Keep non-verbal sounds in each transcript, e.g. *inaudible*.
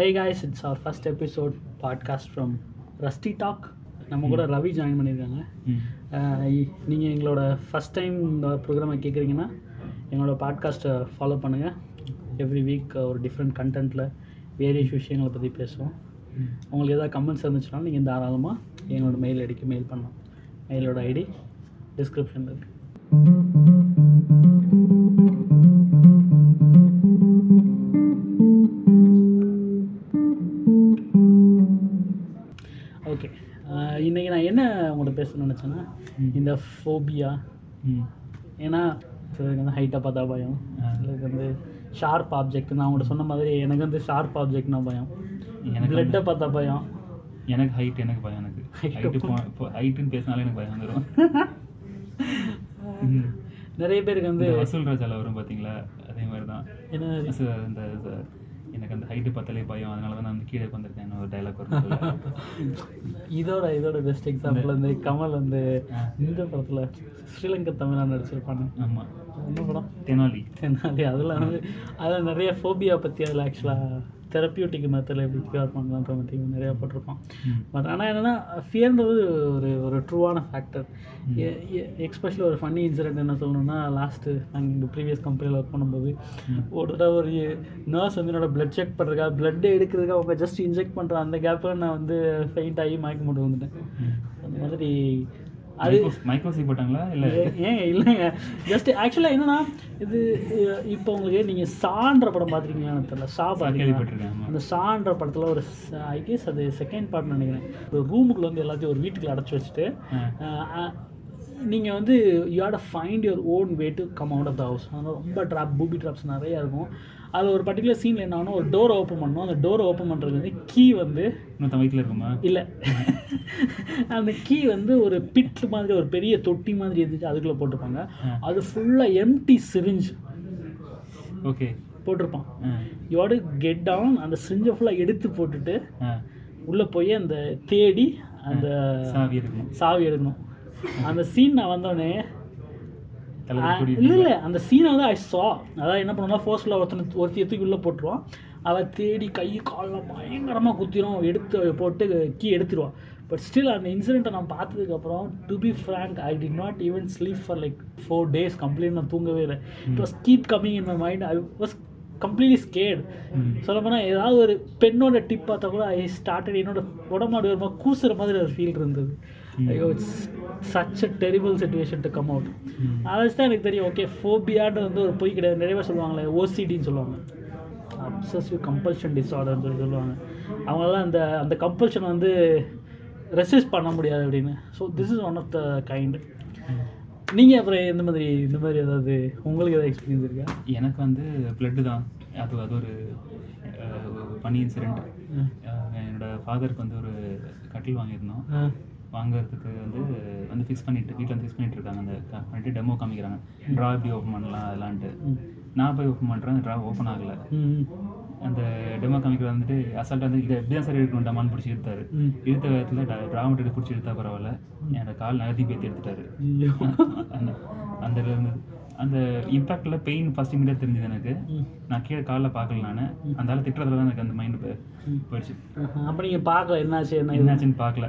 Hey guys, it's our first episode podcast from Rusty Talk. நம்ம கூட Ravi join பண்ணியிருக்காங்க. நீங்கள் எங்களோட ஃபஸ்ட் டைம் இந்த ப்ரோக்ராமை கேட்குறீங்கன்னா எங்களோட பாட்காஸ்ட்டை ஃபாலோ பண்ணுங்கள் எவ்ரி வீக் ஒரு டிஃப்ரெண்ட் கண்டென்ட்டில் வேரியஸ் விஷயங்களை பற்றி பேசுவோம். உங்களுக்கு எதாவது கமெண்ட்ஸ் இருந்துச்சுன்னா நீங்கள் தாராளமாக எங்களோட மெயில் ஐடிக்கு மெயில் பண்ணலாம். மெயிலோட ஐடி டிஸ்கிரிப்ஷனில் இருக்குது ஓகே இன்றைக்கி நான் என்ன உங்கள்கிட்ட பேசணும்னு நினச்சேன்னா. இந்த ஃபோபியா ஏன்னா சிலருக்கு வந்து ஹைட்டாக பார்த்தா பயம். சிலருக்கு வந்து ஷார்ப் ஆப்ஜெக்ட் நான் உங்கள்கிட்ட சொன்ன மாதிரி எனக்கு வந்து ஷார்ப் ஆப்ஜெக்ட்னா பயம். எனக்கு பிளட்டை பார்த்தா பயம். எனக்கு ஹைட் எனக்கு பயம் எனக்கு. *laughs* ஹைட்டு ஹைட்டுன்னு பேசினாலே எனக்கு பயம் வந்துடும் நிறைய பேருக்கு வந்து வசூல் ராஜால வரும் பார்த்தீங்களா? அதே மாதிரி? தான் என்ன இந்த- எனக்கு அந்த ஹைட்டு பார்த்தாலே பயம். அதனால தான் நான் வந்து கீழே உட்காந்துருக்கேன் ஒரு டைலாக் வரும் இதோட இதோட பெஸ்ட் எக்ஸாம்பிள் வந்து கமல் வந்து. இந்த படத்தில் ஸ்ரீலங்கா தமிழா நடிச்சிருப்பாங்க ஆமாம் என்ன படம்? தெனாலி. தெனாலி. அதில் வந்து அதில் நிறைய ஃபோபியா பற்றி அதில் ஆக்சுவலாக தெரப்பியூட்டிக் மெத்தடில் எப்படி க்யூர் பண்ணலான்ற பற்றி நிறையா போட்டிருப்பான். பட் ஆனால் என்னென்னா ஃபியர்ன்றது ஒரு ஒரு ட்ரூவான ஃபேக்டர் எக்ஸ்பெஷலி ஒரு ஃபன்னி இன்சிடென்ட் என்ன சொல்லணும்னா லாஸ்ட்டு நாங்கள் இந்த ப்ரீவியஸ் கம்பெனியில் ஒர்க் பண்ணும்போது. ஒரு தடவை ஒரு நர்ஸ் வந்து என்னோட பிளட் செக் பண்ணுறதுக்கா பிளட் எடுக்கிறதுக்காக அவங்க ஜஸ்ட் இன்ஜெக்ட் பண்ணுற அந்த கேப்பில் நான் வந்து ஃபெயிண்ட் ஆகி மயக்க போட்டு வந்துட்டேன். அந்த மாதிரி அது மைக்ரோ- மைக்ரோசி போட்டாங்களா? இல்லை ஏ- ஏன் இல்லைங்க. ஜஸ்ட் ஆக்சுவலாக என்னன்னா இது இப்போ உங்களுக்கு நீங்கள் சான்ற படம் பார்த்துருக்கீங்களான்னு தெரியல. சா ஆமாம் அந்த சான்ற படத்தில் ஒரு ஐ கெஸ் அது செகண்ட் பார்ட் நினைக்கிறேன். ஒரு ரூமுக்குள்ள வந்து எல்லாத்தையும் ஒரு வீட்டுக்குள்ள அடைச்சி வச்சுட்டு. நீங்கள் வந்து you had find your own way to come out of the house அதனால் ரொம்ப ட்ராப் பூபி ட்ராப்ஸ் நிறையா இருக்கும். அதில் ஒரு பர்டிகுலர் சீனில் என்ன ஆகணும் ஒரு டோரை ஓப்பன் பண்ணணும் அந்த டோரை ஓப்பன் பண்ணுறது வந்து கீ வந்து வயிற்றுல இருக்குமா? இல்லை. அந்த கீ வந்து ஒரு பிட் மாதிரி ஒரு பெரிய தொட்டி மாதிரி இருந்துச்சு அதுக்குள்ளே போட்டிருப்பாங்க. அது ஃபுல்லாக எம்டி சிரிஞ்ச் ஓகே. போட்டிருப்பான். யோடு கெட் டவுன் அந்த சிரிஞ்சை ஃபுல்லாக எடுத்து போட்டுட்டு உள்ளே போய் அந்த தேடி அந்த சாவி இருக்கும் சாவி எடுக்கணும். அந்த சீன் நான் வந்தோடனே இல்லை இல்லை. அந்த சீனை வந்து ஐ சா அதாவது என்ன பண்ணுவோம்னா ஃபோர்ஸில் ஒருத்தனை ஒருத்தி தூக்கி உள்ளே போட்டுருவான். அவள் தேடி கை காலெலாம் பயங்கரமாக குத்திரும். எடுத்து போட்டு கீ எடுத்துருவான். பட் ஸ்டில் அந்த இன்சிடெண்ட்டை நான் பார்த்ததுக்கப்புறம் to be frank I did not even sleep for like four days complete நான் தூங்கவே இல்லை. It was keep coming in my mind I was completely scared ம். சொல்லப்போனால் ஏதாவது ஒரு பெண்ணோட டிப் பார்த்தா கூட ஐ ஸ்டார்டட் என்னோட உடம்பாடு மாதிரி கூசுற மாதிரி ஒரு ஃபீல் இருந்தது. ஐயோ it's such a terrible situation to come out. அதை வச்சு தான் எனக்கு தெரியும் ஓகே ஃபோபியான்றது வந்து ஒரு பொய் கிடையாது. நிறைய பேர் சொல்லுவாங்களே ஓசிடின்னு சொல்லுவாங்க. அப்சசிவ் கம்பல்ஷன் டிஸார்டர்னு சொல்லி சொல்லுவாங்க. அவங்களாம் அந்த அந்த கம்பல்ஷன் வந்து ரெசிஸ்ட் பண்ண முடியாது அப்படின்னு. So this is one of the kind. நீங்கள் அப்புறம் எந்த மாதிரி இந்த மாதிரி ஏதாவது உங்களுக்கு ஏதாவது எக்ஸ்பீரியன்ஸ் இருக்கா? எனக்கு வந்து பிளட்டு தான். அது அது ஒரு பனி இன்சிடெண்ட் ம். என்னோட ஃபாதருக்கு வந்து ஒரு கட்டில் வாங்கியிருந்தோம். வாங்குறதுக்கு வந்து வந்து ஃபிக்ஸ் பண்ணிட்டு வீட்டில் வந்து ஃபிக்ஸ் பண்ணிட்டு இருக்காங்க அந்த பண்ணிட்டு டெமோ காமிக்கிறாங்க ட்ரா எப்படி ஓப்பன் பண்ணலாம் அதெல்லான்ட்டு. நான் போய் ஓப்பன் பண்ணுறேன் ட்ரா ஓப்பன் ஆகலை. அந்த டெமோ காமிக்கிற வந்துட்டு அசால்ட்டாக வந்து இதை எப்படி தான் சார் இருக்கணும் டமான்னு பிடிச்சி இழுத்தாரு ம். இழுத்த விதத்தில் ட்ரா மட்டும் பிடிச்சி இழுத்தா பரவாயில்ல என்னோட கால் நகர்த்தி பேத்தி எடுத்துட்டாரு. *laughs* அந்த அந்த இம்பாக்டில் பெயின் ஃபஸ்ட் இமீடியட் தெரிஞ்சது எனக்கு. நான் கீழே காலில் பார்க்கல நான் அந்த ஆள் திட்டுறதுல தான் எனக்கு அந்த மைண்டு. போயிடுச்சு. அப்ப நீங்க பார்க்கல என்னாச்சு என்ன? என்னாச்சுன்னு பார்க்கல.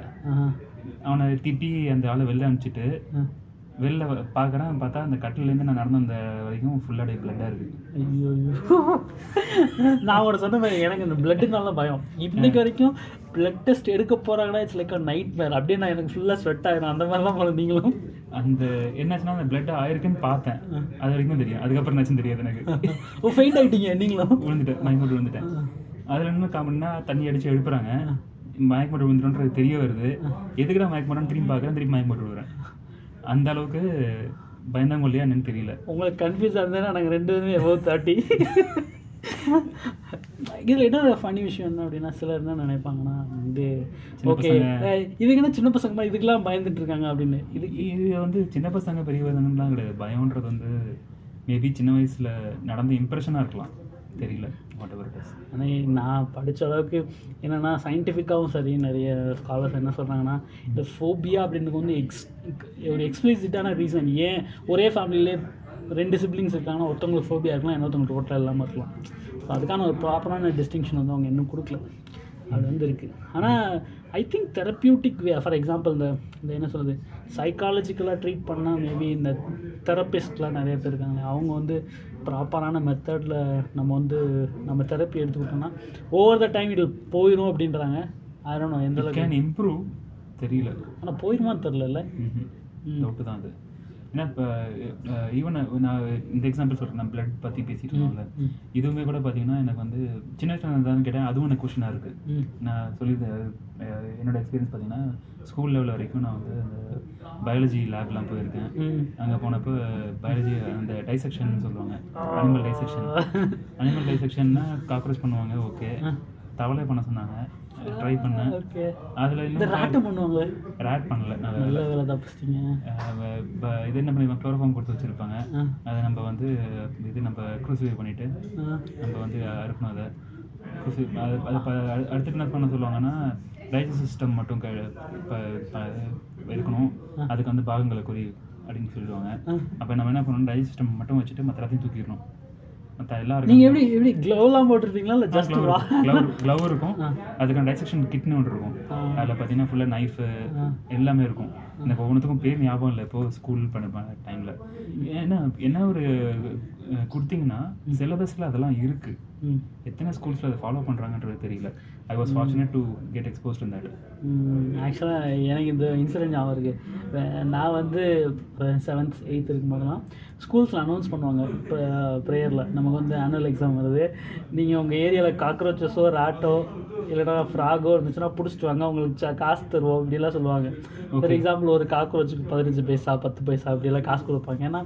அவனை திட்டி அந்த ஆளை வெளில அனுப்பிச்சிட்டு. வெளில பார்க்கறேன். பார்த்தா அந்த கட்டிலேருந்து நான் நடந்து வந்த வரைக்கும் ஃபுல்லாக பிளட்டாக இருக்குது ஐயோ ஐயோ. நான் ஒரு சொன்ன மாதிரி எனக்கு இந்த பிளட்டுனால பயம். இன்னைக்கு வரைக்கும் பிளட் டெஸ்ட் எடுக்க போறாங்கன்னா இட்ஸ் லைக் நைட் மேர் அப்படியே நான் எனக்கு ஃபுல்லா ஸ்வெட் ஆயிரும் அந்த மாதிரிலாம் போல நீங்களும். அந்த என்னாச்சுன்னா அந்த பிளட் ஆயிருக்குன்னு பார்த்தேன். அது வரைக்கும் தெரியும். அதுக்கப்புறம் என்னாச்சுன்னு தெரியாது எனக்கு. ஓ ஃபெயிண்ட் ஆயிட்டீங்க நீங்களும். விழுந்துட்டேன். மயக்கம் போட்டு விழுந்துட்டேன் அதில் என்ன காமெடினா தண்ணி அடிச்சு எழுப்புறாங்க. மயக்கம் போட்டு விழுந்துட்டோன்றது தெரிய வருது. எதுக்குடா மயக்கம் போட்டோன்னு திரும்பி பார்க்குறேன் திரும்பி மயக்கம் போட்டு விழுறேன் அந்த அளவுக்கு பயந்தாங்கொல்லியா என்னன்னு தெரியல. உங்களுக்கு கன்ஃபியூஸ் இருந்தேன்னா நாங்கள் ரெண்டு பேருமே எவ்வளோ தேர்ட்டி இதில் என்ன ஃபனி விஷயம் என்ன அப்படின்னா சிலர் என்ன நினைப்பாங்கன்னா வந்து ஓகே. இதுக்கு என்ன சின்ன பசங்க இதுக்கெல்லாம் பயந்துட்டு இருக்காங்க அப்படின்னு. இது இது வந்து சின்ன பசங்க பெரிய பசங்கலாம் கிடையாது. பயம்ன்றது வந்து மேபி சின்ன வயசுல நடந்த இம்ப்ரெஷனாக இருக்கலாம். தெரியல. வாட் இட் இஸ் ஆனால் நான் படித்த அளவுக்கு என்னென்னா சயின்டிஃபிக்காகவும் சரி நிறைய ஸ்காலர்ஸ் என்ன சொல்கிறாங்கன்னா இந்த ஃபோபியா அப்படின்றது வந்து எக்ஸ் ஒரு எக்ஸ்பிளிசிட்டான ரீசன் ஏன் ஒரே ஃபேமிலியிலே ரெண்டு சிப்ளிங்ஸ் இருக்காங்கன்னா ஒருத்தவங்களுக்கு ஃபோபியா இருக்கலாம் இன்னொருத்தவங்களுக்கு டோட்டலாக இல்லாமல் இருக்கலாம். ஸோ அதுக்கான ஒரு ப்ராப்பரான டிஸ்டிங்ஷன் வந்து அவங்க இன்னும் கொடுக்கல. அது வந்து இருக்குது ஆனால் I think therapeutic way for example இந்த இந்த என்ன சொல்கிறது சைக்காலஜிக்கலாக ட்ரீட் பண்ணால் மேபி இந்த தெரப்பிஸ்ட்லாம் நிறைய பேர் இருக்காங்க அவங்க வந்து ப்ராப்பரான மெத்தடில் நம்ம வந்து நம்ம தெரப்பி எடுத்துக்கிட்டோம்னா ஓவர் த டைம் இது போயிடும் அப்படின்றாங்க. ஆயிரம் எந்த அளவுக்கு இம்ப்ரூவ் தெரியல. ஆனால் போயிருமான்னு தெரில டவுட்டு தான் அது. ஏன்னா இப்போ ஈவன் நான் இந்த எக்ஸாம்பிள் சொல்கிறேன் நான் பிளட் பற்றி பேசிட்டு இருக்கோம்ல ம். இதுவுமே கூட பார்த்தீங்கன்னா எனக்கு வந்து சின்ன வயசுல இருந்தாலும் கேட்டேன் அதுவும் எனக்கு கொஷினாக இருக்குது நான் சொல்லியிருந்தேன் என்னோட எக்ஸ்பீரியன்ஸ் பார்த்தீங்கன்னா ஸ்கூல் லெவல் வரைக்கும் நான் வந்து அந்த பயாலஜி லேப்லாம் போயிருக்கேன். அங்கே போனப்போ பயாலஜி அந்த டைசெக்ஷன் சொல்லுவாங்க. அனிமல் டைசெக்ஷன் அனிமல் டைசெக்ஷன்னா காக்ரோச் பண்ணுவாங்க ஓகே தவளை பண்ண சொன்னாங்க. ட்ரை பண்ணேன். ஓகே. அதில் இன்னும் ராட்டு பண்ணுவாங்க. ரேட் பண்ணல. நல்ல வேலை தப்பிச்சிட்டிங்க இது என்ன பண்ணி குளோரோஃபார்ம் கொடுத்து வச்சுருப்பாங்க. அதை நம்ம வந்து இது நம்ம க்ரூசிஃபை பண்ணிவிட்டு நம்ம வந்து அறுக்கணும் அதை. Crucify- அது அது அடுத்து என்ன பண்ண சொல்லுவாங்கன்னா டைஜஸ்ட் சிஸ்டம் மட்டும் க இருக்கணும். அதுக்கு வந்து பாகங்களை குறி அப்படின்னு சொல்லிடுவாங்க. ஆ. அப்போ நம்ம என்ன பண்ணணும்? டைஜஸ்ட் சிஸ்டம் மட்டும் வச்சுட்டு மற்ற எல்லாத்தையும் தூக்கிடணும். மற்ற எல்லாம் நீங்கள் எப்படி எப்படி க்ளோவ்லாம் போட்டிருப்பீங்களா? இல்லை ஜஸ்ட் க்ளவ் க்ளவ் இருக்கும். அதுக்கான டைசெக்ஷன் கிட்னு ஒன்று இருக்கும். அதில் பார்த்தீங்கன்னா ஃபுல்லாக நைஃபு எல்லாமே இருக்கும். எனக்கு ஒவ்வொன்றுத்துக்கும் பேர் ஞாபகம் இல்லை. இப்போ ஸ்கூல் பண்ண டைமில் ஏன்னா என்ன ஒரு கொடுத்தீங்கன்னா சிலபஸில் அதெல்லாம் இருக்குது எத்தனை ஸ்கூல்ஸில் அதை ஃபாலோ பண்ணுறாங்கன்றது தெரியல. I was fortunate to get exposed in that ஆக்சுவலாக எனக்கு இந்த இன்சிடென்ட் ஞாபகம் இருக்குது நான் வந்து செவன்த் எயித் இருக்கும்போதெல்லாம் ஸ்கூல்ஸில் அனௌன்ஸ் பண்ணுவாங்க. இப்போ ப்ரேயரில் நமக்கு வந்து ஆனுவல் எக்ஸாம் வருது. நீங்கள் உங்கள் ஏரியாவில் காக்ரோச்சஸோ ராட்டோ இல்லைனா ஃப்ராகோ இருந்துச்சுன்னா பிடிச்சிட்டு வாங்க. உங்களுக்கு ச- காசு தருவோம் இப்படிலாம் சொல்லுவாங்க. ஃபார் எக்ஸாம்பிள் ஒரு காக்ரோச்சுக்கு பதினஞ்சு பைசா பத்து பைசா அப்படிலாம் காசு கொடுப்பாங்க. ஏன்னா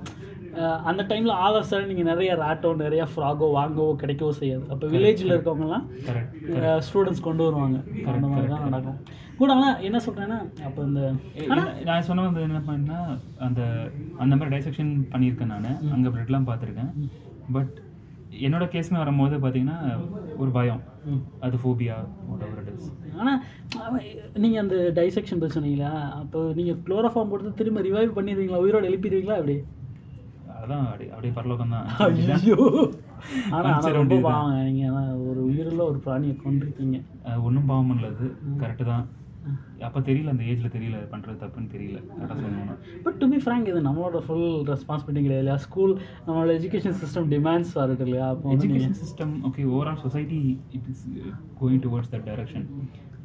அந்த டைமில் ஆல் ஆஃப் சடன் நீங்கள் நிறைய ராட்டோ நிறைய ஃப்ராகோ வாங்கவோ கிடைக்கவோ செய்யாது. அப்போ வில்லேஜில் இருக்கவங்கலாம் ஸ்டூடெண்ட்ஸ் கொண்டு வருவாங்க. அந்த மாதிரி தான் நடக்கும். கூட ஆனால் என்ன சொல்கிறேன்னா அப்போ இந்த நான் சொன்ன வந்து என்ன பண்ணா அந்த அந்த மாதிரி டைசெக்ஷன் பண்ணியிருக்கேன் நான். அங்கே பிளட்லாம் பார்த்துருக்கேன். பட் என்னோட கேஸ்னு வரும்போது பார்த்தீங்கன்னா ஒரு பயம். அது ஃபோபியா ஆனால் நீங்கள் அந்த டைசெக்ஷன் பற்றி சொன்னீங்களா? அப்போ நீங்கள் குளோரோஃபார்ம் கொடுத்து திரும்ப ரிவைவ் பண்ணிடுவீங்களா? உயிரோடு எழுப்பிடுவீங்களா அப்படி அதான் அப்படி அப்படியே பரலோகம் தான் ஐயோ ஆனால் ரொம்ப. பாவங்க. நீங்கள் ஒரு உயிருள்ள ஒரு பிராணியை கொண்டிருக்கீங்க ஒன்றும் பாவம் அது. கரெக்டு தான். அப்போ தெரியல அந்த ஏஜில் தெரியல பண்ணுறது தப்புன்னு தெரியல. கரெக்டாக சொல்லணும்னா பட் டு பி ஃப்ராங்க் இது நம்மளோட ஃபுல் ரெஸ்பான்சிபிலிட்டி கிடையாது இல்லையா? ஸ்கூல் நம்மளோட எஜுகேஷன் சிஸ்டம் டிமாண்ட்ஸ் வருது இல்லையா? அப்போ education system okay overall society it is going towards that direction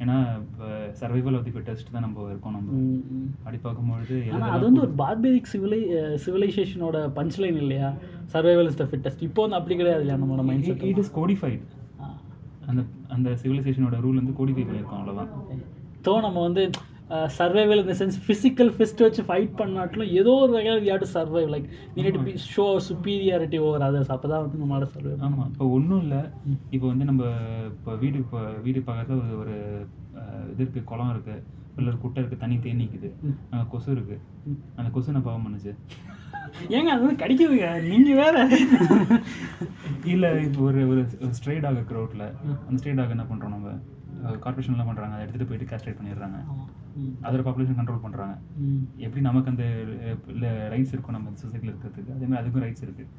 ஏன்னா இப்போ சர்வைவல் ஆஃப் தி பெட்டஸ்ட் தான் நம்ம இருக்கோம் நம்ம. அப்படி பார்க்கும்பொழுது அது வந்து ஒரு பார்பேரிக் சிவிலை சிவிலைசேஷனோட பஞ்ச்லைன் இல்லையா? சர்வைவல் இஸ் த ஃபிட்டஸ்ட் இப்போ வந்து அப்படி கிடையாது இல்லையா நம்மளோட mindset it is codified அந்த அந்த சிவிலைசேஷனோட ரூல் வந்து கோடிஃபை பண்ணியிருக்கோம் அவ்வளோதான் ஸோ நம்ம வந்து சர்வைவல் இந்த சென்ஸ் ஃபிசிக்கல் ஃபிஸ்ட் வச்சு ஃபைட் பண்ணாட்டிலும் ஏதோ ஒரு வகையில் we to survive like we need be show superiority over others அப்போ தான் வந்து நம்மளால சர்வை ஆமாம் இப்போ ஒன்றும் இல்லை. இப்போ வந்து நம்ம இப்போ வீடு இப்போ வீடு பக்கத்தில் ஒரு ஒரு இது இருக்குது குளம் இருக்குது உள்ள ஒரு குட்டை இருக்குது தண்ணி தேன் நிற்குது அங்கே கொசு இருக்குது அந்த கொசு நான் பாவம் பண்ணுச்சு? ஏங்க அது வந்து கடிக்குதுங்க. நீங்கள் வேற. இல்லை இப்போ ஒரு ஒரு ஸ்ட்ரே டாக் இருக்கு ரோட்டில் அந்த ஸ்ட்ரே டாக் என்ன பண்ணுறோம் நம்ம? கார்பரேஷன்லாம் பண்ணுறாங்க அதை எடுத்துகிட்டு போயிட்டு கேஸ்ட்ரேட் பண்ணிடுறாங்க. அதோட பாப்புலேஷன் கண்ட்ரோல் பண்ணுறாங்க. எப்படி நமக்கு அந்த ரைட்ஸ் இருக்கும் நம்ம சொசைட்டியில் இருக்கிறதுக்கு? அதே மாதிரி அதுக்கும் ரைட்ஸ் இருக்குது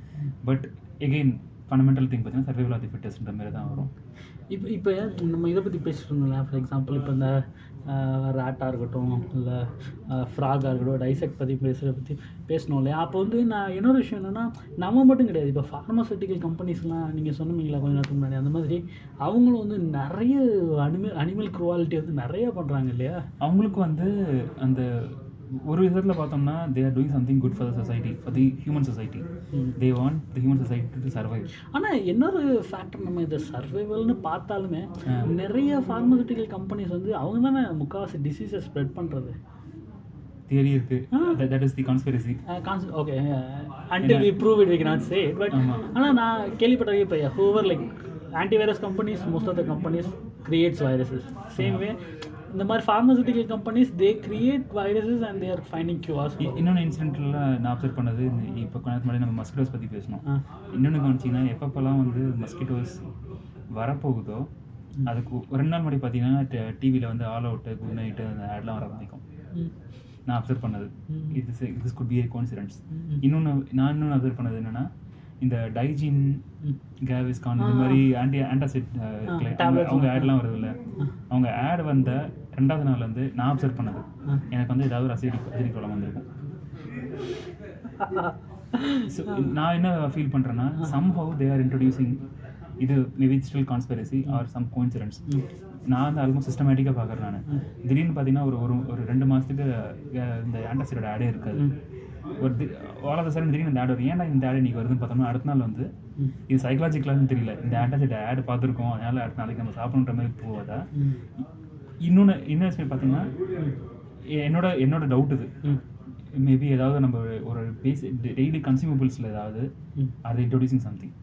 பட் எகெயின் ஃபண்டமெண்டல் திங் பார்த்தீங்கன்னா சர்வைவல் ஆஃப் தி ஃபிட்டஸ்ன்ற மாதிரி தான் வரும். இப்போ இப்போ நம்ம இதை பற்றி பேசிட்டு இருந்தோம்ல ஃபார் எக்ஸாம்பிள் இப்போ இந்த ரேட்டாக இருக்கட்டும் இல்லை ஃப்ராகாக இருக்கட்டும் டைசெக்ட் பற்றி பேசுகிறத பற்றி பேசணும் இல்லையா? அப்போ வந்து நான் இன்னொரு விஷயம் என்னென்னா நம்ம மட்டும் கிடையாது. இப்போ ஃபார்மசூட்டிக்கல் கம்பெனிஸ்லாம் நீங்கள் சொன்னீங்களா கொஞ்ச நேரத்துக்கு முன்னாடி அந்த மாதிரி அவங்களும் வந்து நிறைய அனிமல் அனிமல் குவாலிட்டி வந்து நிறைய பண்ணுறாங்க இல்லையா? அவங்களுக்கு வந்து அந்த ஒரு விதத்தில் பார்த்தோம்னா they are doing something good for the society for the human society they want the human society to survive ஆனால் இன்னொரு ஃபேக்டர் நம்ம இதை சர்வைவல்னு பார்த்தாலுமே நிறைய ஃபார்மசூட்டிக்கல் கம்பெனிஸ் வந்து அவங்க தானே முக்கால்வாசி டிசீஸை ஸ்ப்ரெட் பண்ணுறது தியரி இருக்கு. That is the conspiracy okay until we prove it we not say but. ஆனால் நான் கேள்விப்பட்டது இப்போ whoever like antivirus companies most of the companies creates viruses same way இந்த மாதிரி pharmaceutical companies they create viruses and they're finding cures இன்னொன்று இன்சிடென்ட்டில் நான் observe பண்ணது இப்போ கொஞ்ச முன்னாடி நம்ம மஸ்கிட்டோஸ் பற்றி பேசணும் இன்னொன்று கவனிச்சிங்கன்னா எப்பப்பெல்லாம் வந்து மஸ்கிட்டோஸ் வரப்போகுதோ அதுக்கு ரெண்டு நாள் முன்னாடி பார்த்தீங்கன்னா டிவியில் வந்து ஆல் அவுட்டு குட் நைட்டு அந்த ஆட்லாம் வர ஆரம்பிக்கும். நான் அப்சர்வ் பண்ணது. இது this could be a coincidence ம். இன்னொன்று நான் இன்னொன்று அப்சர்வ் பண்ணது என்னன்னா இந்த டைஜின். கேவிஸ்கான் இந்த மாதிரி ஆன்டி ஆன்டாசிட் அவங்க ஆட்லாம் வருது இல்லை அவங்க ஆட் வந்த ரெண்டாவது நாள் வந்து நான் அப்சர்வ் பண்ணது. எனக்கு வந்து ஏதாவது ஒரு அசிடிக் அசிடிக் ப்ராப்ளம் வந்திருக்கும். நான் என்ன ஃபீல் பண்ணுறேன்னா somehow தே ஆர் இன்ட்ரடியூசிங் இது maybe still conspiracy or some coincidence நான் வந்து ஆல்மோஸ்ட் சிஸ்டமேட்டிக்காக பார்க்குறேன் நான். திடீர்னு பார்த்தீங்கன்னா ஒரு ஒரு ஒரு ரெண்டு மாதத்துக்கு இந்த ஆன்டாசிடோட ஆடே இருக்காது. ஒரு ஆல் ஆஃப் சடன் திடீர்னு இந்த ஆட் வரும். ஏன்டா இந்த ஆட் இன்னைக்கு வருதுன்னு பார்த்தோம்னா அடுத்த நாள் வந்து இது சைக்கலாஜிக்கலான்னு தெரியல. இந்த ஆன்டாசிட் ஆட் பார்த்துருக்கோம். அதனால அடுத்த நாளைக்கு நம்ம சாப்பிடணுன்ற மாதிரி போகாதா? ம். இன்னொன்று இன்னொரு பார்த்தீங்கன்னா என்னோட என்னோட டவுட் இது. மேபி ஏதாவது நம்ம ஒரு பேசிக் டெய்லி கன்சியூமபிள்ஸில் ஏதாவது. அது இன்ட்ரோடியூசிங் சம்திங்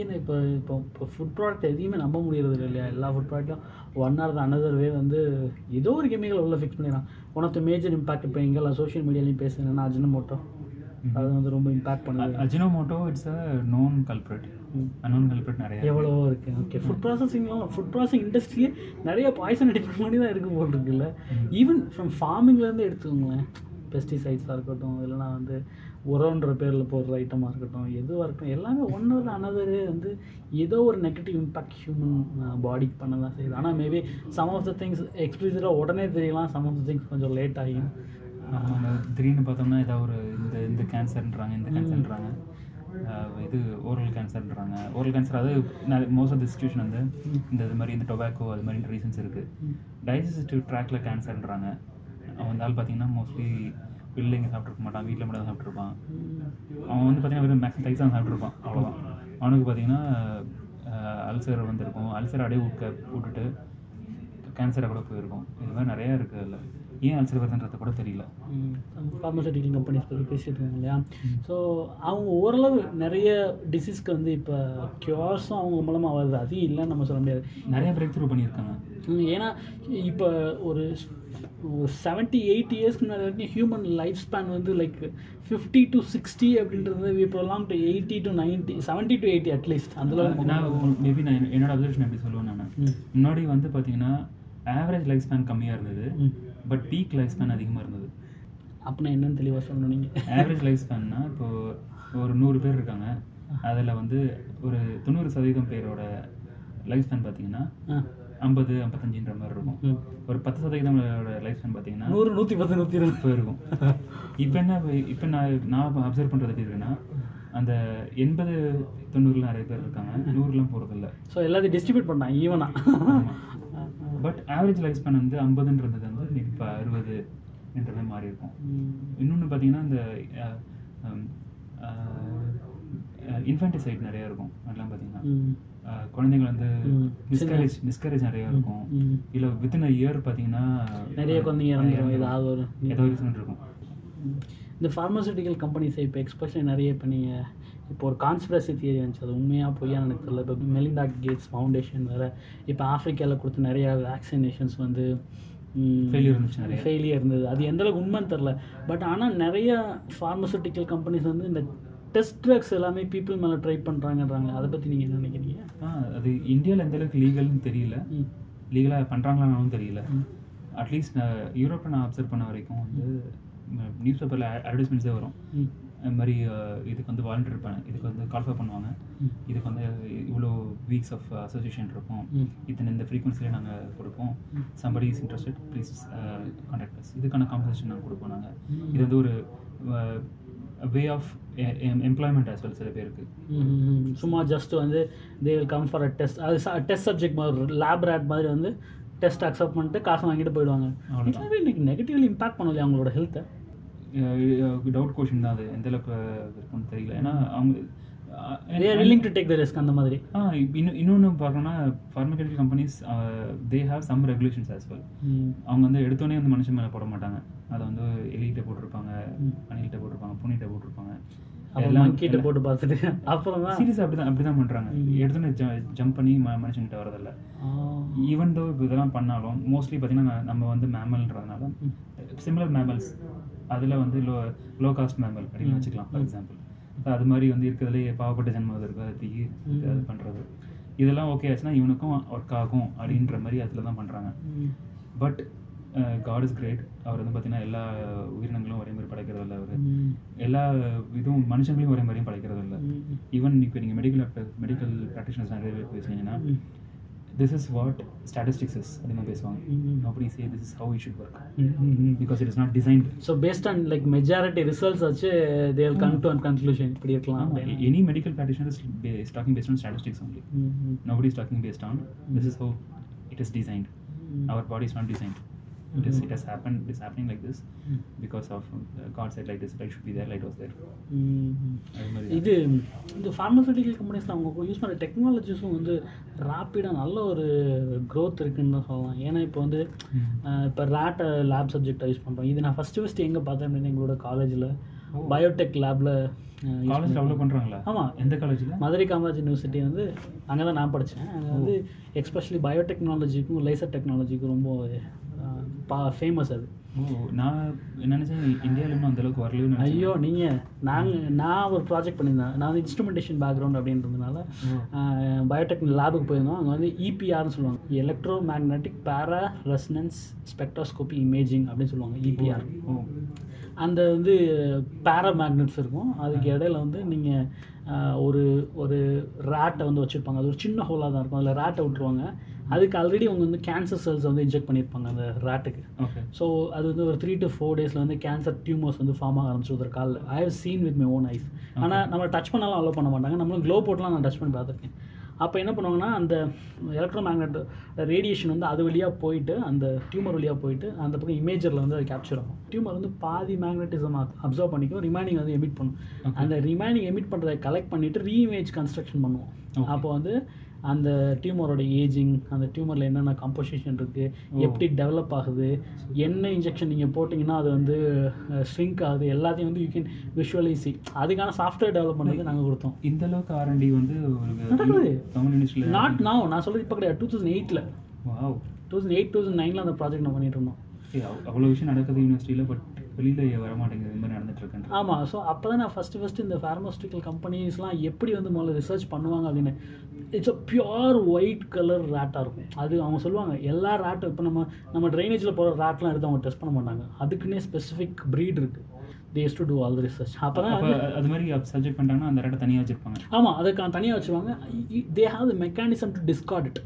ஏன்னா இப்போ இப்போ இப்போ ஃபுட் ப்ராடக்ட் எதையுமே நம்ப முடியறது இல்லை இல்லையா? எல்லா ஃபுட் ப்ராடக்ட்டும் ஒன் ஆர் அனதர் வே வந்து ஏதோ ஒரு கெமிக்கல் உள்ள ஃபிக்ஸ் பண்ணிடுறான் one of the major impact இப்போ எங்கெல்லாம் சோஷியல் மீடியாலையும் பேசுகிறேன்னா அஜினமோட்டோ அது வந்து ரொம்ப இம்பாக்ட் பண்ணுது. Ajinomoto it's a known culprit ம். அன்னோன் கல்ப்ரேட் நிறைய. எவ்வளவோ இருக்கு. ஓகே ஃபுட் ப்ராசஸிங்லாம் ஃபுட் ப்ராசஸிங் இண்டஸ்ட்ரியே நிறைய பாய்சன் டிபெண்ட் பண்ணி தான் இருக்கு போல் இருக்குல்ல. ஈவன் ஃப்ரம் ஃபார்மிங்லேருந்து எடுத்துக்கோங்களேன். பெஸ்டிசைட்ஸாக இருக்கட்டும் இல்லைனா வந்து உரம்ன்ற பேரில் போடுற ஐட்டமாக இருக்கட்டும் எதுவாக இருக்கட்டும் எல்லாமே ஒன்று அனதரு வந்து ஏதோ ஒரு நெகட்டிவ் இம்பாக்ட் ஹியூமன் பாடிக்கு பண்ண தான் செய்யுது. ஆனால் maybe some of the things எக்ஸ்பிளிசிட்டாக உடனே தெரியலாம். சம் ஆஃப் த திங்ஸ் கொஞ்சம் லேட் ஆகியும் திடீர்னு பார்த்தோம்னா ஏதாவது ஒரு இந்த இந்த கேன்சர்ன்றாங்க இந்த கேன்சர்ன்றாங்க இது ஓரல் கேன்சர்ன்றாங்க ஓரல் கேன்சர் அது மோஸ்ட் ஆஃப் தி சுச்சுவேஷன் வந்து இந்த இது மாதிரி இந்த டொபாக்கோ அது மாதிரி ரீசன்ஸ் இருக்குது டைஜஸ்டிவ் ட்ராக்ல கேன்சர்ன்றாங்க அவன் வந்தாலும் பார்த்தீங்கன்னா மோஸ்ட்லி பிள்ளைங்க சாப்பிட்ருக்க மாட்டான் வீட்டில் மட்டும் தான் சாப்பிட்ருப்பான் அவன் வந்து பார்த்தீங்கன்னா வெறும் மேக்ஸிமம் தைஸ் தான் சாப்பிட்ருப்பான் அவ்வளோதான் அவனுக்கு பார்த்தீங்கன்னா அல்சர் வந்திருக்கும். அல்சர் அப்படியே விட்டு விட்டுட்டு கேன்சராக கூட போயிருக்கும். இது மாதிரி நிறையா இருக்குது அதில். ஏன் அல்சர் வருதுன்றது கூட தெரியல. ஃபார்மசூட்டிக்கல் கம்பெனிஸ் பற்றி பேசிட்டு இல்லையா? ஸோ அவங்க ஓரளவு நிறைய டிசீஸ்க்கு வந்து இப்போ க்யூர்ஸும் அவங்க மூலமாக வருது. அதையும் இல்லைன்னு நம்ம சொல்ல முடியாது. நிறைய பிரேக் த்ரூ பண்ணியிருக்காங்க. ஏன்னா இப்போ ஒரு செவன்ட்டி எயிட் இயர்ஸ்க்கு முன்னாடி வரைக்கும் ஹியூமன் லைஃப் ஸ்பேன் வந்து லைக் ஃபிஃப்டி டு சிக்ஸ்டி அப்படின்றது இப்போ long to eighty to ninety seventy to eighty at least அதில் நான் மேபி நான் என்னோட அப்சர்வேஷன் எப்படி சொல்லுவேன் நான். முன்னாடி வந்து பார்த்தீங்கன்னா ஆவரேஜ் லைஃப் ஸ்பேன் கம்மியாக இருந்தது. பட் பீக் லைஃப் ஸ்பேன் அதிகமாக இருந்தது. அப்படின்னா என்னன்னு தெளிவாக சொல்லணும் நீங்கள் ஆவரேஜ் லைஃப் ஸ்பேன்னா இப்போ ஒரு நூறு பேர் இருக்காங்க. அதில் வந்து ஒரு தொண்ணூறு சதவீதம் பேரோட லைஃப் ஸ்பேன் பார்த்தீங்கன்னா ஐம்பது ஐம்பத்தஞ்சுன்ற மாதிரி இருக்கும். ஒரு பத்து சதவீதமோட லைஃப் ஸ்பேன் பார்த்தீங்கன்னா நூறு நூற்றி பத்து நூற்றி இருபது. போயிருக்கும். இப்போ என்ன இப்போ நான் நான் அப்சர்வ் பண்ணுறது எப்படி இருக்குன்னா அந்த எண்பது தொண்ணூறுல நிறைய பேர் இருக்காங்க. நூறுலாம் போகிறதில்ல ஸோ எல்லாத்தையும் டிஸ்ட்ரிபியூட் பண்ணான் ஈவனாக பட் ஆவரேஜ் லைஃப் ஸ்பேன் வந்து ஐம்பதுன்றது வந்து இப்போ அறுபது என்ற மாதிரி மாறி இருக்கும். இன்னொன்று பார்த்தீங்கன்னா இந்த இன்ஃபென்டிசைட் நிறைய இருக்கும். அதெல்லாம் பார்த்தீங்கன்னா அஹ், குழந்தைங்க வந்து. மிஸ்கரேஜ் மிஸ்கரேஜ் நிறைய இருக்கும். இல்லை வித்தின் அ இயர் பார்த்தீங்கன்னா நிறைய குழந்தைங்க இறந்துரும். ஏதாவது ஒரு ஏதோ ரீசன் இருக்கும். இந்த ஃபார்மசூட்டிக்கல் கம்பெனிஸை இப்போ எக்ஸ்பெஷன் நிறைய இப்போ நீங்கள் இப்போ ஒரு கான்ஸ்பிரசி தியரி வந்துச்சு. அது உண்மையாக பொய்யான்னு எனக்கு தெரியல. இப்போ மெலிண்டா கேட்ஸ் ஃபவுண்டேஷன் வேறு இப்போ ஆஃப்ரிக்காவில் கொடுத்த நிறையா வேக்சினேஷன்ஸ் வந்து Failure இருந்துச்சு நிறைய. ஃபெயிலியர் இருந்தது. அது எந்த அளவுக்கு உண்மைன்னு தெரில பட் ஆனால் நிறைய ஃபார்மசூட்டிக்கல் கம்பெனிஸ் வந்து இந்த டெஸ்ட் ட்ரக்ஸ் எல்லாமே பீப்புள் மேலே ட்ரை பண்ணுறாங்கன்றாங்க அதை பற்றி நீங்கள் என்ன நினைக்கிறீங்க? அது இந்தியாவில் எந்த அளவுக்கு லீகல்னு தெரியல. லீகலாக பண்ணுறாங்களான்னு தெரியல. அட்லீஸ்ட் நான் யூரோப்பில் நான் அப்சர்வ் பண்ண வரைக்கும் வந்து நியூஸ் பேப்பரில் அட்வர்டைஸ்மெண்ட்ஸே வரும். இந்த மாதிரி இதுக்கு வந்து வாலண்டியர் இருப்பாங்க இதுக்கு வந்து கால்ஃபர் பண்ணுவாங்க. இதுக்கு வந்து இவ்வளோ வீக்ஸ் ஆஃப் அசோசியேஷன் இருக்கும். இத்தனை இந்த ஃப்ரீக்வன்சிலே நாங்கள் கொடுப்போம். Somebody is interested please contact us இதுக்கான காம்பன்சேஷன் நாங்கள் கொடுப்போம் நாங்கள் இது வந்து ஒரு way of employment as well சில பேருக்கு. சும்மா ஜஸ்ட் வந்து they will come for a test அது டெஸ்ட் சப்ஜெக்ட் மாதிரி லேப் ரேட் மாதிரி வந்து டெஸ்ட் அக்செப்ட் பண்ணிட்டு காசு வாங்கிட்டு போயிடுவாங்க. நெகட்டிவ்லி இம்பாக்ட் பண்ணலையா அவங்களோட ஹெல்த்தை டவுட் கொஷின் தான் அது. எந்த அளவுக்கு இருக்குன்னு தெரியல. ஏன்னா அவங்க willing to take the risk அந்த மாதிரி. ஆ இன்னும் இன்னொன்று பார்க்கணும்னா pharmaceutical companies they have some regulations as well. அவங்க வந்து எடுத்தோடனே வந்து மனுஷன் மேலே போட மாட்டாங்க. அதை வந்து எலிகிட்ட போட்டிருப்பாங்க. அணிகிட்ட போட்டிருப்பாங்க பூனிகிட்ட போட்டிருப்பாங்க. கீட்ட போட்டு பார்த்துட்டு அப்புறம் தான். சீரியஸ் அப்படி தான் அப்படி தான் பண்ணுறாங்க ஜம்ப் பண்ணி மனுஷன்கிட்ட வரதில்ல ஈவன் தோ இப்போ இதெல்லாம் பண்ணாலும் மோஸ்ட்லி பார்த்தீங்கன்னா நம்ம வந்து மேமல்ன்றதுனால சிமிலர் மேமல்ஸ் அதில் வந்து லோ லோ காஸ்ட் மேமல் அப்படின்னு வச்சுக்கலாம் ஃபார் எக்ஸாம்பிள் அது மாதிரி வந்து இருக்கிறதுலே பாவப்பட்ட ஜென்மம் இருக்கிறதுக்கு அது பண்ணுறது இதெல்லாம் ஓகே ஆச்சுன்னா இவனுக்கும் ஒர்க் ஆகும் அப்படின்ற மாதிரி அதில் தான் பண்ணுறாங்க பட் காட் இஸ் கிரேட் அவர் வந்து பார்த்தீங்கன்னா எல்லா உயிரினங்களும் ஒரே மாதிரி படைக்கிறது இல்லை அவர். எல்லா இதுவும் மனுஷங்களையும் ஒரே மாதிரியும் படைக்கிறது இல்லை. ஈவன் இப்போ நீங்கள் மெடிக்கல் மெடிக்கல் ப்ராக்டிஷனர்ஸ் நிறைய பேர் பேசுனீங்கன்னா. This is what statistics is அப்படின்னு பேசுவாங்க ம். Nobody say this is how it should work. Because it is not designed so based on like majority results வச்சு they'll come to an conclusion இப்படி இருக்கலாம். Any medical practitioner is is talking based on statistics nobody is talking based on this is how it is designed ம். our body is not designed it is it has happened it is happening like this ம். because of uh, god said like this light should be there light was there. மாதிரி இது இந்த pharmaceutical கம்பெனிஸில் அவங்க use பண்ணுற டெக்னாலஜிஸும் வந்து ராப்பிடாக நல்ல ஒரு growth இருக்குன்னு தான் சொல்லலாம். ஏன்னா இப்போ வந்து. இப்போ ரேட்டை லேப் சப்ஜெக்டாக யூஸ் பண்ணுறோம் இது நான் ஃபஸ்ட்டு ஃபஸ்ட்டு எங்கே பார்த்தேன் அப்படின்னா எங்களோட காலேஜில். பயோடெக் லேபில் காலேஜ் டெவலப் பண்றாங்களா? ஆமாம் எந்த காலேஜில் மதுரை காமராஜ் யூனிவர்சிட்டி வந்து அங்கே தான் நான் படித்தேன் அங்கே வந்து எக்ஸ்பெஷலி பயோடெக்னாலஜிக்கும் லேசர் டெக்னாலஜிக்கும் ரொம்ப பா ஃபேமஸ் அது. ஓ நான் நினைச்சேன் இந்தியாவில் இன்னும் அந்த அளவுக்கு வரலன்னு. ஐயோ நீங்கள் நாங்கள் நான் ஒரு ப்ராஜெக்ட் பண்ணியிருந்தேன். நான் இன்ஸ்ட்ருமெண்டேஷன் பேக்ரவுண்ட் அப்படின்றதுனால ஓ. பயோடெக் லேபுக்கு போயிருந்தோம். அங்கே வந்து இபிஆர்னு சொல்லுவாங்க electro magnetic para resonance spectroscopy imaging அப்படின்னு சொல்லுவாங்க இபிஆர் ஓ அந்த வந்து பேரா மேக்னெட்ஸ் இருக்கும். அதுக்கு இடையில வந்து நீங்கள் ஒரு ஒரு ரேட்டை வந்து வச்சுருப்பாங்க. அது ஒரு சின்ன ஹோலாக தான் இருக்கும். அதில் ரேட்டை விட்டுருவாங்க. அதுக்கு ஆல்ரெடி அவங்க வந்து கேன்சர் செல்ஸ் வந்து இன்ஜெக்ட் பண்ணியிருப்பாங்க அந்த ரேட்டுக்கு ஸோ அது வந்து ஒரு த்ரீ டு ஃபோர் டேஸில் வந்து கேன்சர் டியூமர்ஸ் வந்து ஃபார்ம் ஆக ஆரம்பிச்சு ஒரு காலில். I have seen with my own eyes ஆனால் நம்ம டச் பண்ணாலும் அலோவ் பண்ண மாட்டாங்க. நம்மளும் க்ளோ போட்டுலாம் நான் டச் பண்ணி பார்த்துருக்கேன். அப்போ என்ன பண்ணுவாங்கன்னா அந்த எலக்ட்ரோ மேக்னெட் ரேடியேஷன் வந்து அது வழியாக போயிட்டு அந்த டியூமர் வழியாக போயிட்டு அந்த பக்கம் இமேஜரில் வந்து அது கேப்சர் ஆகும். டியூமர் வந்து பாதி மேக்னட்டிசம் அப்சர்வ் பண்ணிக்கும் ரிமைனிங் வந்து எமிட் பண்ணும். அந்த ரிமைனிங் எமிட் பண்ணுறதை கலெக்ட் பண்ணிவிட்டு ரீஇமேஜ் கன்ஸ்ட்ரக்ஷன் பண்ணுவோம். அப்போ வந்து அந்த டியூமரோட ஏஜிங் அந்த டியூமரில் என்னென்ன கம்போசிஷன் இருக்குது. எப்படி டெவலப் ஆகுது என்ன இன்ஜெக்ஷன் நீங்கள் போட்டிங்கன்னா அது வந்து ஸ்ட்ரிங்க் ஆகுது எல்லாத்தையும் வந்து யூ கேன் விஷுவலி சி அதுக்கான சாஃப்ட்வேர் டெவலப் பண்ணது நாங்கள் கொடுத்தோம். இந்த அளவுக்கு ஆர்என்டி வந்து நடக்குது. ஒரு தமிழ் இண்டஸ்ட்ரியில் நாட் நான் நான் சொல்கிறது இப்போ கிடையாது. டூ தௌசண்ட் எயிட்டில் டூ தௌசண்ட் எயிட் தௌசண்ட் நைனில் அந்த ப்ராஜெக்ட் நான் பண்ணிட்டு இருந்தோம். அவ்வளோ விஷயம் நடக்குது யூனிவர்சிட்டியில் பட் வெளியில் வர மாட்டேங்குது இந்த மாதிரி நடந்துட்டு இருக்கேன் ஆமாம் ஸோ அப்போ தான் நான் ஃபஸ்ட்டு ஃபஸ்ட்டு இந்த ஃபார்மஸ்டிக்கல் கம்பெனிஸ்லாம் எப்படி வந்து முதல்ல ரிசர்ச் பண்ணுவாங்க அப்படின்னு. It's a pure white colour ரேட்டாக இருக்கும். அது அவங்க சொல்லுவாங்க எல்லா ரேட்டும் இப்போ நம்ம நம்ம ட்ரைனேஜில் போகிற ரேட்லாம் எடுத்து அவங்க டெஸ்ட் பண்ண மாட்டாங்க. அதுக்குன்னே ஸ்பெசிஃபிக் ப்ரீட் இருக்குது these to do all research அப்போ தான் அது மாதிரி சப்ஜெக்ட் பண்ணிட்டாங்கன்னா அந்த ரேட்டை தனியாக வச்சிருப்பாங்க. ஆமாம் அதுக்கு தனியாக வச்சுருவாங்க. They have the mechanism to discard it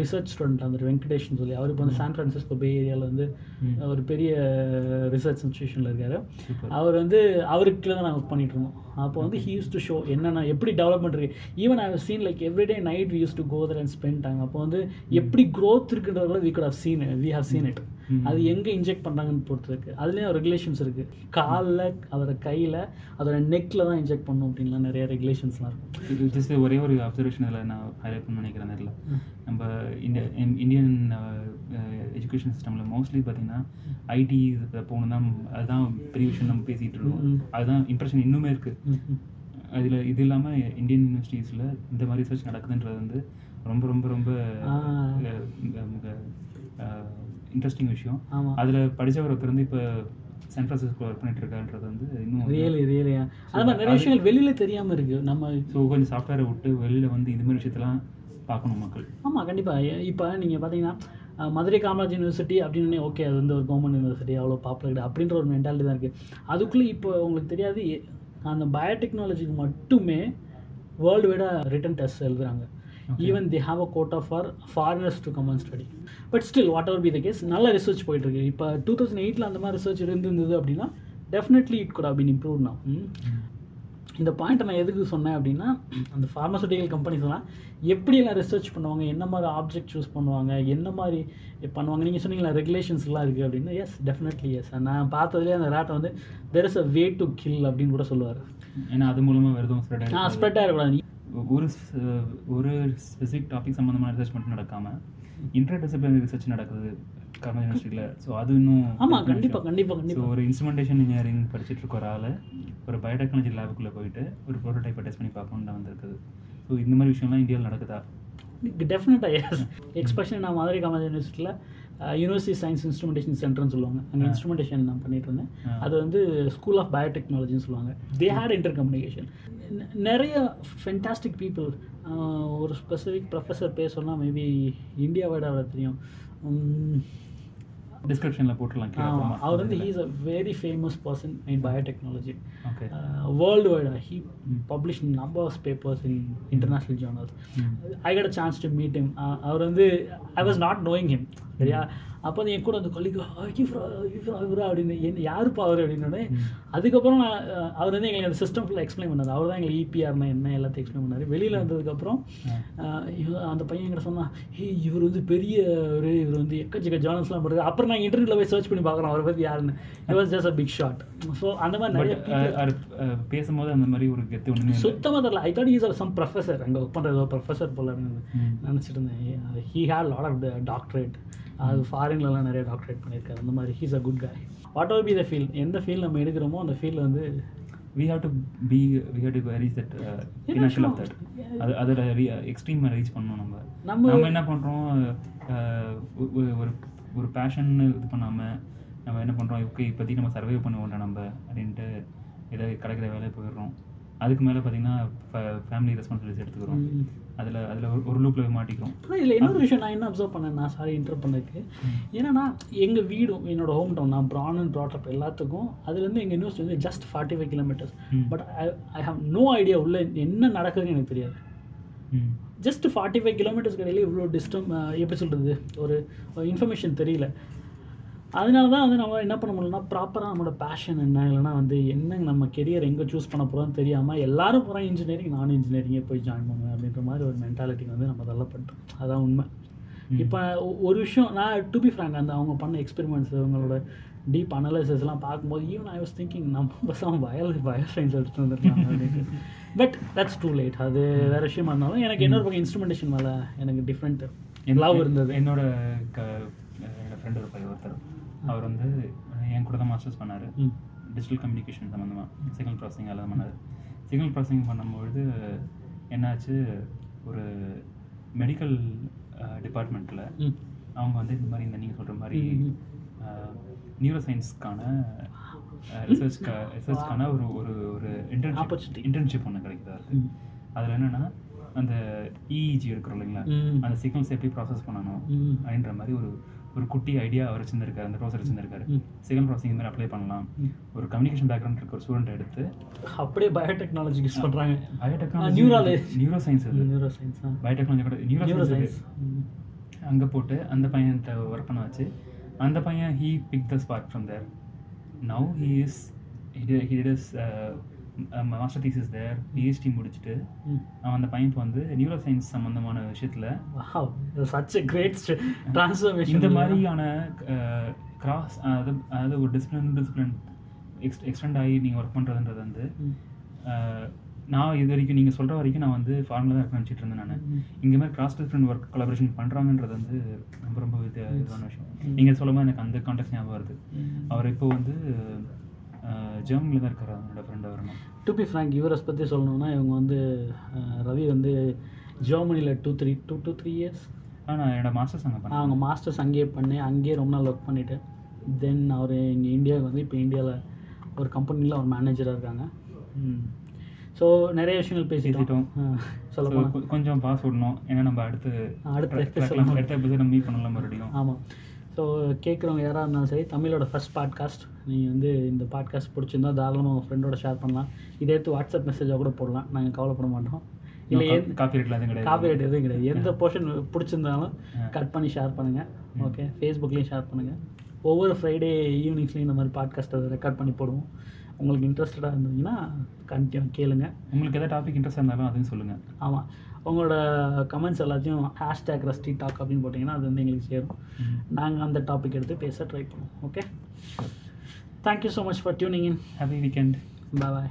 research student அந்த வெங்கடேஷ்னு சொல்லி அவர் இப்போ வந்து சான் ஃப்ரான்சிஸ்கோ பே ஏரியாவில் வந்து. ஒரு பெரிய ரிசர்ச் இன்ஸ்டியூஷனில் இருக்கார். அவர் வந்து அவருக்கு தான் நாங்கள் ஒர்க் பண்ணிட்டு இருந்தோம். அப்போ வந்து ஹீ யூஸ் டு ஷோ என்னென்ன எப்படி டெவலப்மெண்ட் இருக்கு. Even I seen like every day night we use to go there and spend time அப்போ வந்து எப்படி க்ரோத் இருக்குன்றத we could have seen we have seen it. அது எங்கே இன்ஜெக்ட் பண்ணுறாங்கன்னு பொறுத்து இருக்கு அதுலேயும் ரெகுலேஷன்ஸ் இருக்குது காலில் அதோட கையில் அதோட நெக்கில் தான் இன்ஜெக்ட் பண்ணும் அப்படின்லாம் நிறைய ரெகுலேஷன்ஸ்லாம் இருக்கும் இது ஜஸ்ட் ஒரே ஒரு அப்சர்வேஷன் இதில் நான் ஹைலைட் பண்ண நினைக்கிறேன் ம். நம்ம இந்திய இந்தியன் எஜுகேஷன் சிஸ்டமில் மோஸ்ட்லி பார்த்தீங்கன்னா ஐடி போகணும் தான் அதுதான் பெரிய விஷயம் நம்ம பேசிகிட்டு இருக்கோம். அதுதான் இம்ப்ரெஷன் இன்னுமே இருக்குது. அதில் இது இல்லாமல் இந்தியன் யூனிவர்சிட்டிஸில் இந்த மாதிரி ரிசர்ச் நடக்குதுன்றது வந்து ரொம்ப ரொம்ப ரொம்ப. இன்ட்ரெஸ்டிங் விஷயம். ஆமாம் அதில் படித்தவர் ஒருத்தர் வந்து இப்போ சான் ஃப்ரான்சிஸ்கோ ஒர்க் பண்ணிட்டு இருக்கான்றது வந்து இன்னும் ரியலி ரியலி அது மாதிரி நிறைய விஷயங்கள் வெளியில தெரியாம இருக்கு. நம்ம ஸோ கொஞ்சம் சாஃப்ட்வேரை விட்டு வெளியில் வந்து இந்த மாதிரி விஷயத்தெல்லாம் பார்க்கணும் மக்கள். ஆமா கண்டிப்பா. எ- இப்போ நீங்க பாத்தீங்கன்னா அஹ், மதுரை காமராஜ் யூனிவர்சிட்டி அப்படின்னு ஓகே அது வந்து ஒரு கவர்மெண்ட் யூனிவர்சிட்டி அவ்வளோ பாப்புலர் அப்படின்ற ஒரு மென்டாலிட்டி தான் இருக்கு. அதுக்குள்ளே இப்போ உங்களுக்கு தெரியாது அந்த பயோடெக்னாலஜிக்கு மட்டுமே வேர்ல்டு வைடாக ரிட்டன் டெஸ்ட் எழுதுறாங்க. Even they have a quota for foreigners to come and study but still whatever be the case நல்ல ரிசர்ச் போயிட்டு இருக்கு இப்போ டூ தௌசண்ட் எயிட்டில் அந்த மாதிரி ரிசர்ச் இருந்திருந்தது அப்படின்னா definitely it could have been improve hmm. இந்த பாயிண்ட்டை நான் எதுக்கு சொன்னேன் அப்படின்னா அந்த ஃபார்மசூட்டிக்கல் கம்பெனிஸ்லாம் எப்படியெல்லாம் ரிசர்ச் பண்ணுவாங்க என்ன மாதிரி ஆப்ஜெக்ட் சூஸ் பண்ணுவாங்க என்ன மாதிரி பண்ணுவாங்க நீங்கள் சொன்னீங்களா ரெகுலேஷன்ஸ்லாம் இருக்குது அப்படின்னு எஸ் டெஃபினெட்லி எஸ் நான் பார்த்ததுலேயே அந்த ரேட்டை வந்து there is a way to kill அப்படின்னு கூட சொல்லுவார். ஏன்னா அது மூலமாக வேறு எதுவும் ஸ்ப்ரெட் நான் ஸ்ப்ரெட் ஆகிடக்கூடாது ஒரு ஒரு ஸ்பெசிஃபிக் டாபிக் சம்மந்தமான ரிசர்ச் மட்டும் நடக்காமல் இன்டர் டிசிப்ளினரி ரிசர்ச் நடக்குது கர்னல் யூனிவர்சிட்டியில் ஸோ அது இன்னும் ஆமாம் கண்டிப்பாக கண்டிப்பாக கண்டிப்பாக ஒரு இன்ஸ்ட்ருமெண்டேஷன் இன்ஜினியரிங் படிச்சுட்டு இருக்க ஒரு ஆள் ஒரு பயோடெக்னாலஜி லேபுக்குள்ளே போயிட்டு ஒரு ப்ரோட்டோடைப்பை டெஸ்ட் பண்ணி பார்க்கணுன்னு வந்திருக்குது. ஸோ இந்த மாதிரி விஷயம்லாம் இந்தியாவில் நடக்குதா? டெஃபினட்டாக எஸ் எக்ஸ்பெஷலி நான் மதுரை காமராஜ் யூனிவர்சிட்டியில் யூனிவர்சிட்டி சயின்ஸ் இன்ஸ்ட்ருமெண்டேஷன் சென்டர்னு சொல்லுவாங்க. அங்கே. இன்ஸ்ட்ருமெண்டேஷன் நான் பண்ணிட்டு இருந்தேன். அது வந்து ஸ்கூல் ஆஃப் பயோடெக்னாலஜின்னு சொல்லுவாங்க. தே ஹேட் இன்டர் கம்யூனிகேஷன் நிறைய ஃபென்டாஸ்டிக் பீப்புள் ஒரு ஸ்பெசிஃபிக் ப்ரொஃபஸர் பேர் சொன்னால் மேபி இந்தியாவோட அவரை தெரியும். டிஸ்கிரிப்ஷனில் போட்டுடலாம் அப்புறமா. அவர் வந்து he's a very famous person in biotechnology okay world wide he publish number of papers in international journals I got chance to meet him அவர் வந்து I was not knowing him சரியா? அப்போ என் கூட அந்த கொல்லிக்கு இவரா அப்படின்னு என்ன யாருப்பா அவர் அப்படின்னு அதுக்கப்புறம் நான் அவர் வந்து எங்களுக்கு அந்த சிஸ்டம் ஃபுல்லாக எக்ஸ்பிளைன் பண்ணார். அவர் தான் எங்களுக்கு இபிஆர்னா என்ன எல்லாத்தையும் எக்ஸ்பிளைன் பண்ணார். வெளியில் வந்ததுக்கப்புறம் அந்த பையன் என்கிட்ட சொன்னான் ஹே இவர் வந்து பெரிய ஒரு இவர் வந்து எக்கச்சக்க ஜேர்னல்ஸ்லாம் பண்ணுறது அப்புறம் நாங்கள் இன்டர்நெட்டில் போய் சர்ச் பண்ணி பார்க்குறோம் அவரை பற்றி யாருன்னு. It was just a big shot so அந்த மாதிரி நிறைய பேசும்போது அந்த மாதிரி ஒரு கெத்து இல்லை. சுத்தமாக தெரியல. I thought is some professor அங்கே ஒர்க் பண்ணுறது ப்ரொஃபஸர் போல. நினச்சிட்டு இருந்தேன். He had lot of doctorate அது ஃபாரின்லலாம் நிறைய டாக்டரேட் பண்ணியிருக்காரு. அந்த மாதிரி he's a good guy. What are be the field எந்த ஃபீல் நம்ம எடுக்கிறோமோ அந்த ஃபீல் வந்து we have to be we have to reach that uh, pinnacle of that அது அதோட எக்ஸ்ட்ரீம் ரீச் பண்ணணும் நம்ம. நம்ம என்ன பண்ணுறோம் ஒரு ஒரு பேஷன் இது பண்ணாமல் நம்ம என்ன பண்ணுறோம் ஓகே இப்போதைக்கு நம்ம சர்வே பண்ண வேண்டாம் நம்ம அப்படின்ட்டு ஏதோ கிடைக்கிற வேலையை போயிடுறோம். அதுக்கு மேலே பார்த்தீங்கன்னா ஃபேமிலி ரெஸ்பான்சிபிலிட்டிஸ் எடுத்துக்கிறோம். அதில் அதில் ஒரு ஒரு லூப்பில் மாட்டிக்கிறோம். ஆனால் இதில் இன்னொரு விஷயம் நான் என்ன அப்சர்வ் பண்ணேன் நான் சாரி இன்டர் பண்ணதுக்கு. ஏன்னா எங்கள் வீடும் என்னோட ஹோம் டவுன் நான் ப்ரான் அண்ட் ப்ராட்டப் எல்லாத்துக்கும் அதுலேருந்து எங்கள் யூனிவர்சிட்டி வந்து just forty five kilometres. But I I have no idea உள்ள என்ன நடக்குதுன்னு எனக்கு தெரியாது. ஜஸ்ட் ஃபார்ட்டி ஃபைவ் கிலோமீட்டர்ஸ் இடையில இவ்வளோ டிஸ்டம் எப்படி சொல்கிறது ஒரு இன்ஃபர்மேஷன் தெரியல. அதனால தான் வந்து நம்ம என்ன பண்ண முடியலன்னா ப்ராப்பராக நம்மளோட பேஷன் என்ன? இல்லைன்னா வந்து என்ன நம்ம கெரியர் எங்கே சூஸ் பண்ண போகிறோம்னு தெரியாமல் எல்லாரும் போகிறோம் இன்ஜினியரிங் நான் இன்ஜினியரிங்கே போய் ஜாயின் பண்ணுவேன் அப்படின்ற மாதிரி ஒரு மென்டாலிட்டிக்கு வந்து நம்ம தள்ளப்பட்டோம் அதான் உண்மை. இப்போ ஒரு விஷயம் நான் டு பி ஃப்ராங்க் அந்த அவங்க பண்ண எக்ஸ்பெரிமெண்ட்ஸ் அவங்களோட டீப் அனலைசிஸ்லாம் பார்க்கும்போது ஈவன் ஐ வாஸ் திங்கிங் நம்ம பசங்க பயாலஜி பயோ சயின்ஸ் எடுத்துட்டு வந்துருக்காங்க அப்படின்னு பட் தட்ஸ் டூ லேட் அது வேறு விஷயமா இருந்தாலும் எனக்கு இன்னொரு பக்கம் இன்ஸ்ட்ருமெண்டேஷன் மேலே எனக்கு டிஃப்ரெண்ட் லவ் இருந்தது. என்னோட ஃப்ரெண்டு ஒரு பையன் ஒருத்தர். அவர் வந்து என் கூட தான் மாஸ்டர்ஸ் பண்ணார் டிஜிட்டல் கம்யூனிகேஷன் சம்மந்தமாக சிக்னல் ப்ராசஸிங் எல்லாம் பண்ணார் சிக்னல் ப்ராசஸிங் பண்ணும்பொழுது என்னாச்சு ஒரு மெடிக்கல் டிபார்ட்மெண்ட்டில் அவங்க வந்து இந்த மாதிரி இந்த நீங்கள் சொல்கிற மாதிரி நியூரோ சயின்ஸ்க்கான ரிசர்ச்க்கா ரிசர்ச்க்கான ஒரு ஒரு ஒரு இன்டர்ன்ஷிப். இன்டர்ன்ஷிப் ஒன்று கிடைக்குதா ம். அதில் என்னென்னா அந்த இஇஜி இருக்கிறோம் இல்லைங்களா. அந்த சிக்னல்ஸ் எப்படி ப்ராசஸ் பண்ணணும். அப்படின்ற மாதிரி ஒரு ஒரு குட்டி ஐடியா அவர் வச்சிருந்திருக்காரு அந்த ப்ராசர் வச்சிருந்திருக்காரு. ம். சிக்னல் ப்ராசஸிங் மாதிரி அப்ளை பண்ணலாம். ஒரு கம்யூனிகேஷன் பேக்ரவுண்ட் இருக்க ஒரு ஸ்டூடெண்ட் எடுத்து அப்படியே பயோடெக்னாலஜி யூஸ் பண்ணுறாங்க பயோடெக்னாலஜி நியூராலே நியூரோ சயின்ஸ் அது. நியூரோ சயின்ஸ் பயோடெக்னாலஜி கூட நியூரோ சயின்ஸ் அங்கே போட்டு அந்த பையன்கிட்ட ஒர்க் பண்ண வச்சு அந்த பையன் he pick the spark from there now he is he is master thesis their PhD முடிச்சுட்டு அவன் அந்த பையன் வந்து நியூரோ சயின்ஸ் சம்மந்தமான விஷயத்தில் Wow, such a great st- transformation. இந்த மாதிரியான கிராஸ் அதாவது அதாவது ஒரு டிசிப்ளின் டிசிப்ளின் எக்ஸ் எக்ஸ்டெண்ட் ஆகி நீங்கள் ஒர்க் பண்ணுறதுன்றது வந்து நான் இது வரைக்கும் நீங்கள் சொல்கிற வரைக்கும் நான் வந்து ஃபார்முலா தான் நினச்சிட்டு இருந்தேன் நான். இங்கே மாதிரி கிராஸ் டிசிப்ளின் ஒர்க் கொலாபரேஷன் பண்ணுறாங்கன்றது வந்து ரொம்ப ரொம்ப இது இதுவான விஷயம். நீங்கள் சொல்லும்போது எனக்கு அந்த கான்டெக்ட் ஞாபகம் வருது. அவர் இப்போ வந்து ஜெர்மனியில் தான் இருக்கார் அவனோட ஃப்ரெண்ட் வரணும் டு பி ஃப்ராங்க் யூரஸ் பற்றி சொல்லணும்னா இவங்க வந்து ரவி வந்து ஜெர்மனியில் two three two two three years ஆ நான் என்னோட மாஸ்டர்ஸ் அங்கே பண்ணேன். அவங்க மாஸ்டர்ஸ் அங்கேயே பண்ணி அங்கேயே ரொம்ப நாள் ஒர்க் பண்ணிவிட்டு தென் அவர் இங்கே இந்தியாவுக்கு வந்து இப்போ இந்தியாவில் ஒரு கம்பெனியில் ஒரு மேனேஜராக இருக்காங்க. ஸோ நிறைய விஷயங்கள் பேசிட்டோம். சொல்ல கொஞ்சம் பாஸ் விடணும். ஏன்னா நம்ம அடுத்து அடுத்த அடுத்த எபிசோட் மீட் பண்ணலாம் மறுபடியும். ஆமாம் ஸோ கேட்குறவங்க யாராக இருந்தாலும் சரி தமிழோட ஃபஸ்ட் பாட்காஸ்ட் நீங்கள் வந்து இந்த பாட்காஸ்ட் பிடிச்சிருந்தா தாராளமாக உங்கள் ஃப்ரெண்டோட ஷேர் பண்ணலாம். இதை எடுத்து வாட்ஸ்அப் மெசேஜாக கூட போடலாம். நாங்கள் கவலைப்பட மாட்டோம். இல்லை காப்பி ரேட்லாம் எதுவும் கிடையாது. காப்பி ரேட் எதுவும் கிடையாது. எந்த போர்ஷன் பிடிச்சிருந்தாலும். கட் பண்ணி ஷேர் பண்ணுங்கள் ஓகே ஃபேஸ்புக்லேயும் ஷேர் பண்ணுங்கள் ஒவ்வொரு ஃப்ரைடே ஈவினிங்ஸ்லேயும் இந்த மாதிரி பாட்காஸ்ட் அதை ரெக்கார்ட் பண்ணி போடுவோம். உங்களுக்கு இன்ட்ரெஸ்டடாக இருந்தீங்கன்னா கண்டிப்பாக கேளுங்க. உங்களுக்கு எதாவது டாபிக் இன்ட்ரெஸ்ட் இருந்தாலும் அதையும் சொல்லுங்கள் ஆமாம் உங்களோட கமெண்ட்ஸ் எல்லாத்தையும் ஹேஷ்டேக் ரஸ்டி டாக் அப்படின்னு போட்டிங்கன்னா அது வந்து எங்களுக்கு சேரும். நாங்கள் அந்த டாபிக் எடுத்து பேச ட்ரை பண்ணுவோம் okay thank you so much for tuning in happy weekend bye